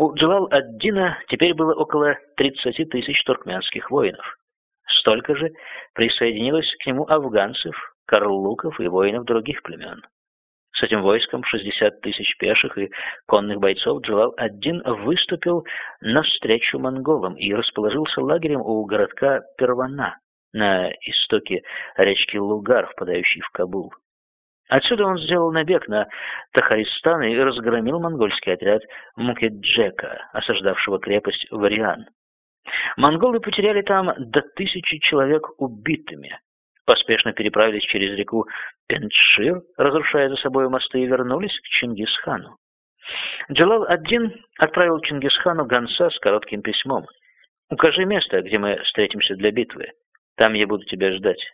У Джалал-ад-Дина теперь было около 30 тысяч туркменских воинов. Столько же присоединилось к нему афганцев, карлуков и воинов других племен. С этим войском 60 тысяч пеших и конных бойцов Джалал-ад-Дин выступил навстречу монголам и расположился лагерем у городка Первана на истоке речки Лугар, впадающей в Кабул. Отсюда он сделал набег на Тахаристан и разгромил монгольский отряд Мукеджека, осаждавшего крепость Вариан. Монголы потеряли там до тысячи человек убитыми, поспешно переправились через реку Пенджшир, разрушая за собой мосты, и вернулись к Чингисхану. Джалал-ад-Дин отправил Чингисхану гонца с коротким письмом. «Укажи место, где мы встретимся для битвы. Там я буду тебя ждать».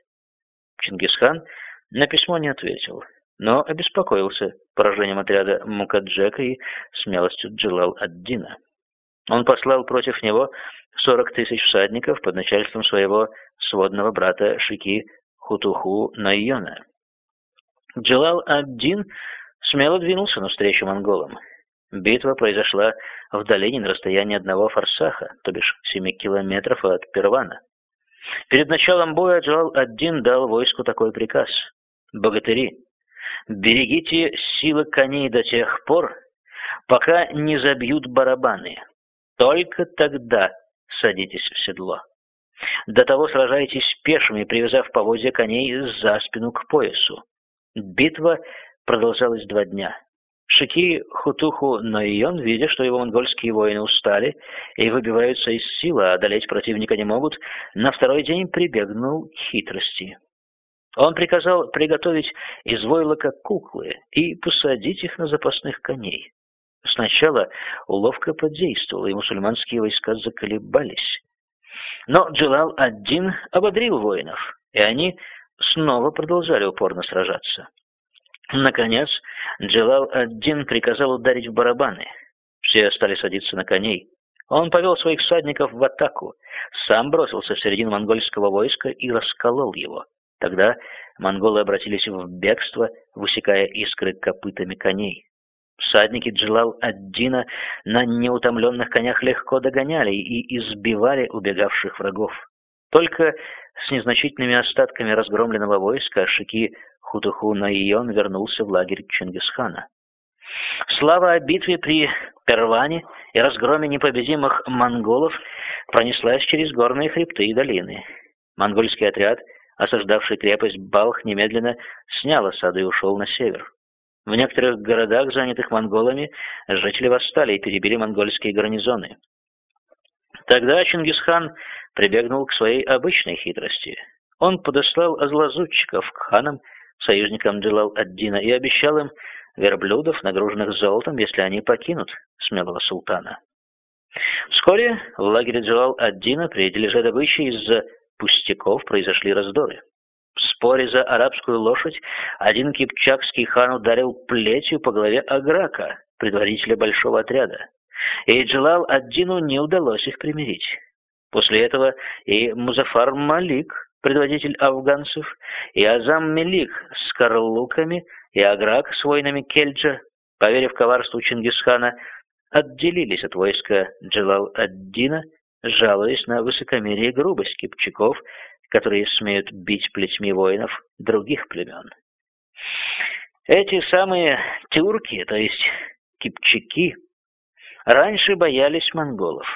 Чингисхан на письмо не ответил, но обеспокоился поражением отряда Мукаджека и смелостью Джалал-ад-Дина. Он послал против него 40 тысяч всадников под начальством своего сводного брата Шики Хутуху Найона. Джалал-ад-Дин смело двинулся навстречу монголам. Битва произошла в долине на расстоянии одного форсаха, то бишь 7 километров от Первана. Перед началом боя Джалал-ад-Дин дал войску такой приказ. «Богатыри, берегите силы коней до тех пор, пока не забьют барабаны. Только тогда садитесь в седло. До того сражайтесь пешими, привязав поводья коней за спину к поясу. Битва продолжалась два дня. Шики Хутуху Нойон, видя, что его монгольские воины устали и выбиваются из силы, а одолеть противника не могут, на второй день прибегнул к хитрости. Он приказал приготовить из войлока куклы и посадить их на запасных коней. Сначала уловка подействовала, и мусульманские войска заколебались. Но Джилал-ад-Дин ободрил воинов, и они снова продолжали упорно сражаться. Наконец, Джилал-ад-Дин приказал ударить в барабаны. Все стали садиться на коней. Он повел своих всадников в атаку, сам бросился в середину монгольского войска и расколол его. Тогда монголы обратились в бегство, высекая искры копытами коней. Всадники Джилал-ад-Дина на неутомленных конях легко догоняли и избивали убегавших врагов. Только с незначительными остатками разгромленного войска Шики Хутуху Наион вернулся в лагерь Чингисхана. Слава о битве при Перване и разгроме непобедимых монголов пронеслась через горные хребты и долины. Монгольский отряд, осаждавший крепость Балх, немедленно снял осаду и ушел на север. В некоторых городах, занятых монголами, жители восстали и перебили монгольские гарнизоны. Тогда Чингисхан прибегнул к своей обычной хитрости. Он подослал озлазутчиков к ханам, союзникам Джилал-ад-Дина, и обещал им верблюдов, нагруженных золотом, если они покинут смелого султана. Вскоре в лагере Джилал-ад-Дина при дележе добычи из-за пустяков произошли раздоры. В споре за арабскую лошадь один кипчакский хан ударил плетью по голове Аграка, предводителя большого отряда. И Джалал-ад-Дину не удалось их примирить. После этого и Музафар Малик, предводитель афганцев, и Азам Мелик с карлуками, и Аграк с воинами Кельджа, поверив коварству Чингисхана, отделились от войска Джалал-ад-Дина, жалуясь на высокомерие и грубость кипчаков которые смеют бить плетьми воинов других племен. Эти самые тюрки, то есть кипчаки, раньше боялись монголов.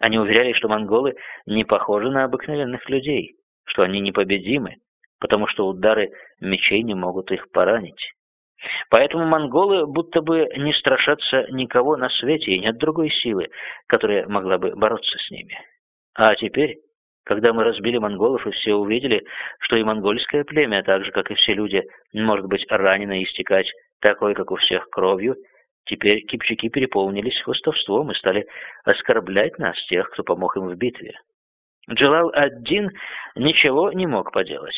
Они уверяли, что монголы не похожи на обыкновенных людей, что они непобедимы, потому что удары мечей не могут их поранить. Поэтому монголы будто бы не страшатся никого на свете, и нет другой силы, которая могла бы бороться с ними. А теперь когда мы разбили монголов, и все увидели, что и монгольское племя, так же, как и все люди, может быть ранено и истекать такой, как у всех, кровью, теперь кипчаки переполнились хвостовством и стали оскорблять нас, тех, кто помог им в битве. Джалал-ад-Дин ничего не мог поделать.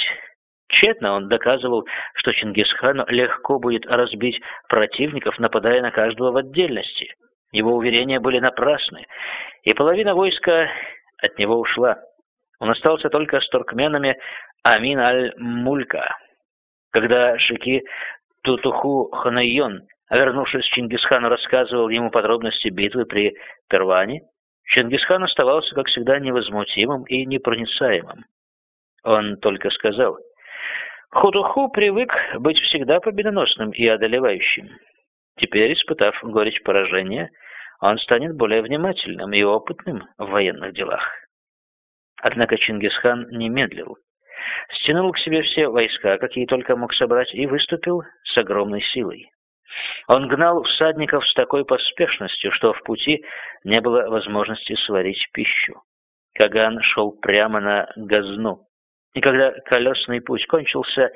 Тщетно он доказывал, что Чингисхану легко будет разбить противников, нападая на каждого в отдельности. Его уверения были напрасны, и половина войска от него ушла. Он остался только с туркменами Амин аль-Мулька. Когда Шики Тутуху Ханайон вернувшись, Чингисхан рассказывал ему подробности битвы при Перване. Чингисхан оставался, как всегда, невозмутимым и непроницаемым. Он только сказал, «Худуху привык быть всегда победоносным и одолевающим. Теперь, испытав горечь поражения, он станет более внимательным и опытным в военных делах». Однако Чингисхан не медлил. Стянул к себе все войска, какие только мог собрать, и выступил с огромной силой. Он гнал всадников с такой поспешностью, что в пути не было возможности сварить пищу. Каган шел прямо на Газну, и когда колесный путь кончился,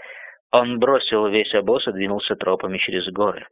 он бросил весь обоз и двинулся тропами через горы.